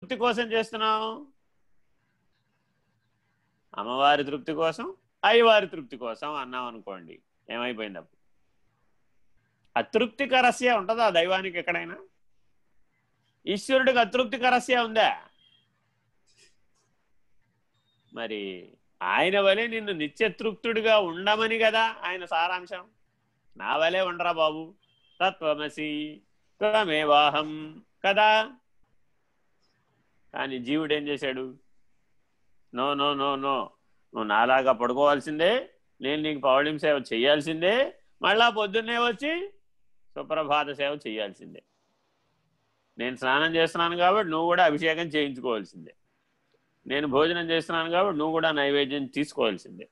తృప్తి కోసం చేస్తున్నావు? అమ్మవారి తృప్తి కోసం? అయ్యవారి తృప్తి కోసం అన్నాం అనుకోండి. ఏమైపోయింది అప్పుడు? అతృప్తికరస్య ఉంటుందా దైవానికి ఎక్కడైనా? ఈశ్వరుడికి అతృప్తికరస్య ఉందా? మరి ఆయన వలె నిన్ను నిత్యతృప్తుడిగా ఉండమని కదా ఆయన సారాంశం. నా వలే ఉండరా బాబు? తత్వమసి త్వమేవాహం కదా? కానీ జీవుడు ఏం చేశాడు? No no no no. నువ్వు నాలాగా పడుకోవాల్సిందే నేను నీకు పౌర్ణిమ సేవ చేయాల్సిందే మళ్ళా పొద్దున్నే వచ్చి సుప్రభాత సేవ చేయాల్సిందే. నేను స్నానం చేస్తున్నాను కాబట్టి నువ్వు కూడా అభిషేకం చేయించుకోవాల్సిందే. నేను భోజనం చేస్తున్నాను కాబట్టి నువ్వు కూడా నైవేద్యం తీసుకోవాల్సిందే.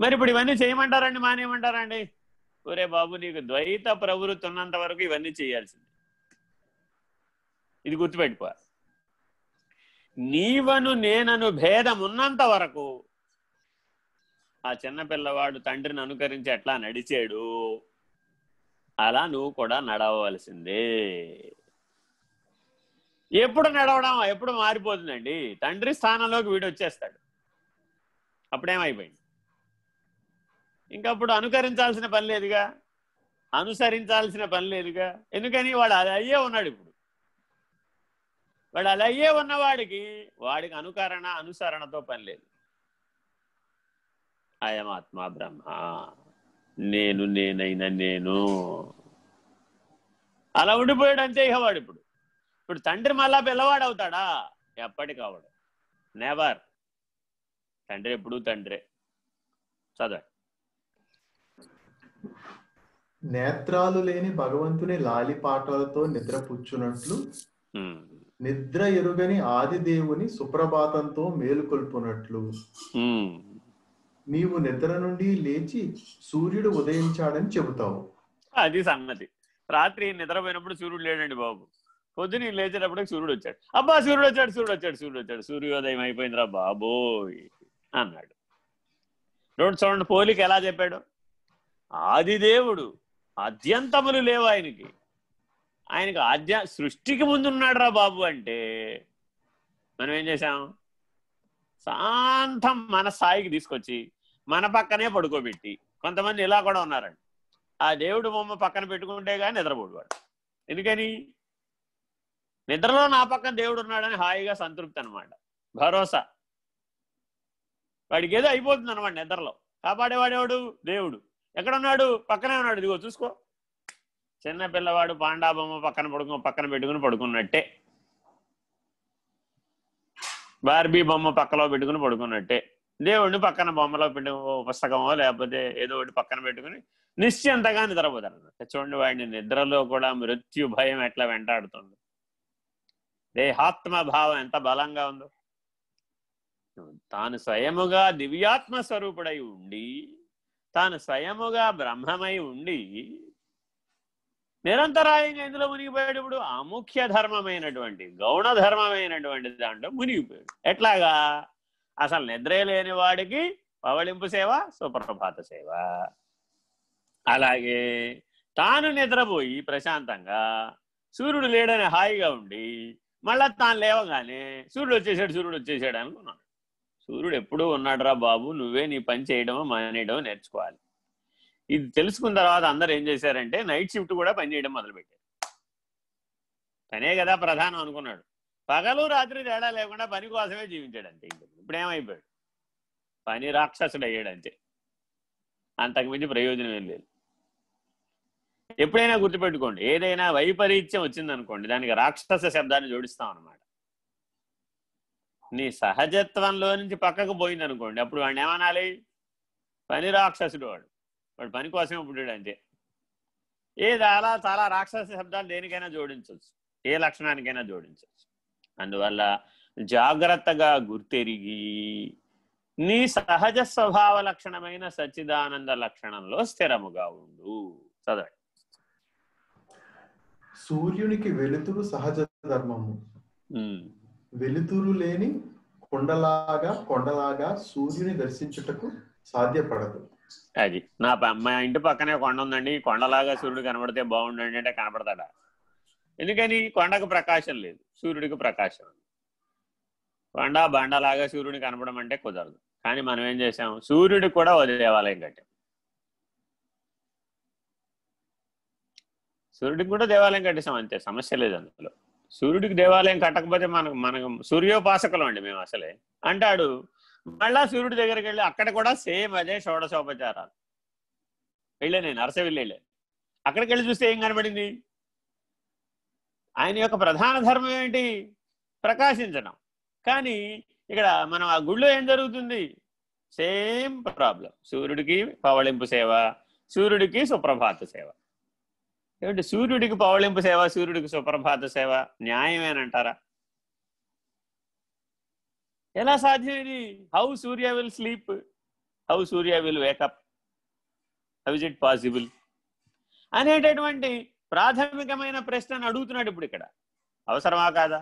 మరి ఇప్పుడు ఇవన్నీ చేయమంటారండి మానేయమంటారండి? ఒరే బాబు నీకు ద్వైత ప్రవృత్తి ఉన్నంత వరకు ఇవన్నీ చేయాల్సిందే. ఇది గుర్తుపెట్టుకో. నీవను నేనను భేదం ఉన్నంత వరకు ఆ చిన్న పిల్లవాడు తండ్రిని అనుకరించి ఎట్లా నడిచాడు? అలా నువ్వు కూడా నడవలసిందే ఎప్పుడు నడవడం ఎప్పుడు మారిపోతుందండి? తండ్రి స్థానంలోకి వీడు వచ్చేస్తాడు. అప్పుడేమైపోయింది? ఇంకప్పుడు అనుకరించాల్సిన పని లేదుగా? అనుసరించాల్సిన పని లేదుగా? ఎందుకని వాడు అది అయ్యే ఉన్నాడు ఇప్పుడు. వాడు అయ్యే ఉన్నవాడికి వాడికి అనుకరణ అనుసరణతో పని లేదు. అయమాత్మ బ్రహ్మ. నేను నేనైనా నేను. అలా ఉండిపోయాడు అంతే ఇక వాడు ఇప్పుడు. ఇప్పుడు తండ్రి మళ్ళా పిల్లవాడు అవుతాడా? ఎప్పటికవడు నెవర్ తండ్రి ఎప్పుడు తండ్రే. చదవండి. నేత్రాలు లేని భగవంతుని లాలి పాటలతో నిద్రపుచ్చునట్లు నిద్ర ఎరుగని ఆది దేవుని సుప్రభాతంతో మేలుకొల్పునట్లు. నీవు నిద్ర నుండి లేచి సూర్యుడు ఉదయించాడని చెబుతావు. అది సంగతి. రాత్రి నిద్రపోయినప్పుడు సూర్యుడు లేడండి బాబు. పొద్దున లేచేటప్పటికి సూర్యుడు వచ్చాడు. అబ్బా సూర్యుడు వచ్చాడు సూర్యుడు వచ్చాడు సూర్యుడు వచ్చాడు. సూర్యోదయం అయిపోయిందిరా బాబోయ్ అన్నాడు. రోడ్ చూడండి పోలిక ఎలా చెప్పాడు? ఆదిదేవుడు అద్యంతములు లేవు ఆయనకి. ఆయనకి ఆద్య సృష్టికి ముందున్నాడు ఉన్నాడురా బాబు అంటే మనం ఏం చేసాం శాంతం మన స్థాయికి తీసుకొచ్చి మన పక్కనే పడుకోబెట్టి కొంతమంది ఇలా కూడా ఉన్నారండి. ఆ దేవుడు బొమ్మ పక్కన పెట్టుకుంటే కానీ నిద్రపోడు వాడు ఎందుకని? నిద్రలో నా పక్కన దేవుడు ఉన్నాడని హాయిగా సంతృప్తి అనమాట భరోసా. వాడికి ఏదో అయిపోతుంది అనమాట నిద్రలో. కాపాడేవాడేవాడు? దేవుడు. ఎక్కడున్నాడు? పక్కనే ఉన్నాడు. ఇదిగో చూసుకో. చిన్న పిల్లవాడు పాండాబొమ్మ పక్కన పడుకుని పక్కన పెట్టుకుని పడుకున్నట్టే. బార్బీ బొమ్మ పక్కలో పెట్టుకుని పడుకున్నట్టే. దేవుడిని పక్కన బొమ్మలో పెట్టు పుస్తకమో లేకపోతే ఏదో ఒకటి పక్కన పెట్టుకుని నిశ్చింతగా నిద్రపోతారు చూడండి వాడిని నిద్రలో కూడా మృత్యు భయం ఎట్లా వెంటాడుతుంది. దేహాత్మ భావం ఎంత బలంగా ఉందో. తాను స్వయముగా దివ్యాత్మ స్వరూపుడై ఉండి తాను స్వయముగా బ్రహ్మమై ఉండి నిరంతరాయంగా ఇందులో మునిగిపోయేటప్పుడు అముఖ్య ధర్మమైనటువంటి గౌణ ధర్మమైనటువంటి దాంట్లో మునిగిపోయాడు. ఎట్లాగా? అసలు నిద్రే లేని వాడికి పవళింపు సేవ సుప్రభాత సేవ. అలాగే తాను నిద్రపోయి ప్రశాంతంగా సూర్యుడు లేడని హాయిగా ఉండి మళ్ళా తాను లేవగానే సూర్యుడు వచ్చేసాడు సూర్యుడు వచ్చేసాడు అనుకున్నాడు. సూర్యుడు ఎప్పుడూ ఉన్నాడురా బాబు నువ్వే నీ పని చేయడమో మానేయడమో నేర్చుకోవాలి. ఇది తెలుసుకున్న తర్వాత అందరు ఏం చేశారంటే నైట్ షిఫ్ట్ కూడా పని చేయడం మొదలుపెట్టారు. పనే కదా ప్రధానం అనుకున్నాడు. పగలు రాత్రి తేడా లేకుండా పని కోసమే జీవించాడు అంతే ఇప్పుడు ఏమైపోయాడు? పని రాక్షసుడు అయ్యాడు అంతే అంతకుమించి ప్రయోజనం ఏం లేదు. ఎప్పుడైనా గుర్తుపెట్టుకోండి ఏదైనా వైపరీత్యం వచ్చిందనుకోండి దానికి రాక్షస శబ్దాన్ని జోడిస్తాం అనమాట నీ సహజత్వంలో నుంచి పక్కకు పోయిందనుకోండి అప్పుడు వాడిని ఏమనాలి? పని రాక్షసుడు వాడు. వాడు పని కోసమే పుట్టాడు అంతే. ఏది అలా చాలా రాక్షస శబ్దాలు దేనికైనా జోడించవచ్చు. ఏ లక్షణానికైనా జోడించవచ్చు. అందువల్ల జాగ్రత్తగా గుర్తెరిగి నీ సహజ స్వభావ లక్షణమైన సచ్చిదానంద లక్షణంలో స్థిరముగా ఉండు. చదవండి. సూర్యునికి వెలుతురు సహజ ధర్మము. వెలుతురు లేని కొండలాగా కొండలాగా సూర్యుని దర్శించుటకు సాధ్యపడదు. అది. నా మా ఇంటి పక్కనే కొండ ఉందండి. కొండలాగా సూర్యుడు కనబడితే బాగుండండి అంటే కనపడతాడా. ఎందుకని? కొండకు ప్రకాశం లేదు. సూర్యుడికి ప్రకాశం కొండ బండలాగా సూర్యుడు కనపడం అంటే కుదరదు. కానీ మనం ఏం చేసాం? సూర్యుడికి కూడా ఓ దేవాలయం కట్టాం. సూర్యుడికి కూడా దేవాలయం కట్టేసాం అంతే. సమస్య లేదు అందులో. సూర్యుడికి దేవాలయం కట్టకపోతే మనకు మనకు సూర్యోపాసకులం అండి మేము అసలే. అంటాడు మళ్ళా సూర్యుడి దగ్గరికి వెళ్ళి అక్కడ కూడా సేమ్ అదే షోడశోపచారాలు. వెళ్ళే నేను అరసవిల్లి వెళ్ళే. అక్కడికి వెళ్ళి చూస్తే ఏం కనబడింది? ఆయన యొక్క ప్రధాన ధర్మం ఏంటి ప్రకాశించడం. కానీ ఇక్కడ మనం ఆ గుళ్ళో ఏం జరుగుతుంది? Same problem. సూర్యుడికి పవళింపు సేవ సూర్యుడికి సుప్రభాత సేవ. ఏమిటి సూర్యుడికి పవళింపు సేవ సూర్యుడికి సుప్రభాత సేవ న్యాయమేనంటారా? ఎలా సాధ్యం ఇది? How Surya will sleep how Surya will wake up how is it possible అనేటటువంటి ప్రాథమికమైన ప్రశ్నను అడుగుతున్నాడు ఇప్పుడు ఇక్కడ. అవసరమా కాదా?